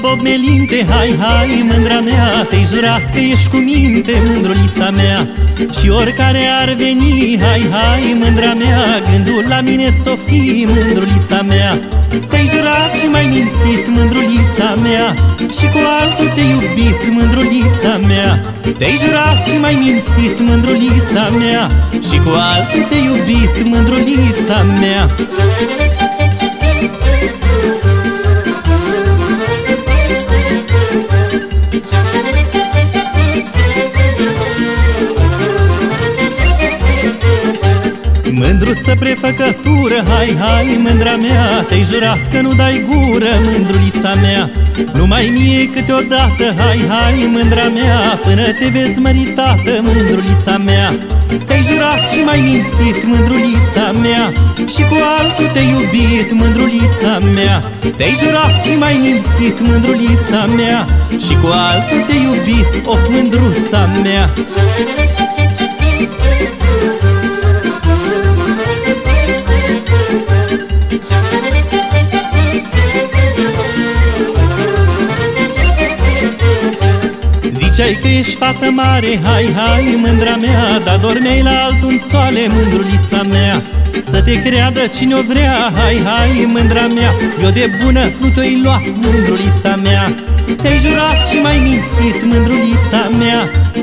bob melinte Hai, hai, mândra mea Te-ai jurat că ești cu minte, mândrulița mea. Și oricare ar veni Hai, hai, mândra mea Gândul la mine s-o fi, mândrulița mea. Te-ai jurat și mai mințit, mândrulița mea. Și cu altul te iubit, mândrulița mea. Te-ai jurat și mai mințit, mândrulița mea. Și cu altul te iubit, mândrulița mea Mândruță prefăcătură, hai, hai, mândra mea Te-ai jurat că nu dai gură, mândrulița mea. Numai mie câteodată, hai, hai, mândra mea Până te vezi măritată, mândrulița mea. Te-ai jurat și mai mințit, mândrulița mea. Și cu altul te iubit, mândrulița mea. Te-ai jurat și mai mințit, mândrulița mea. Și cu altul te iubit, of, mândruța mea Ziceai că ești fată mare, hai, hai, mândra mea Dar dormeai la altul soale, mândrulița mea. Să te creadă cine o vrea, hai, hai, mândra mea Eu de bună nu te-ai luat, mândrulița mea. Te-ai jurat și mai mințit, mândrulița mea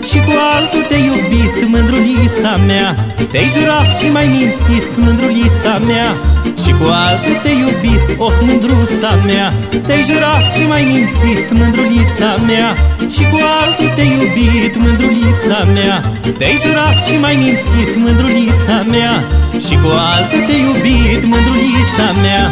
Și cu altul te iubit, mândrulița mea Te-ai jurat și mai mințit, mândrulița mea Și cu altul te iubit, of, mândruța mea. Te-ai jurat și mai mințit, mândrulița mea Și cu altul te iubit, mândrulița mea. Te-ai jurat și mai mințit, mândrulița mea Și cu altul te iubit, mândrulița mea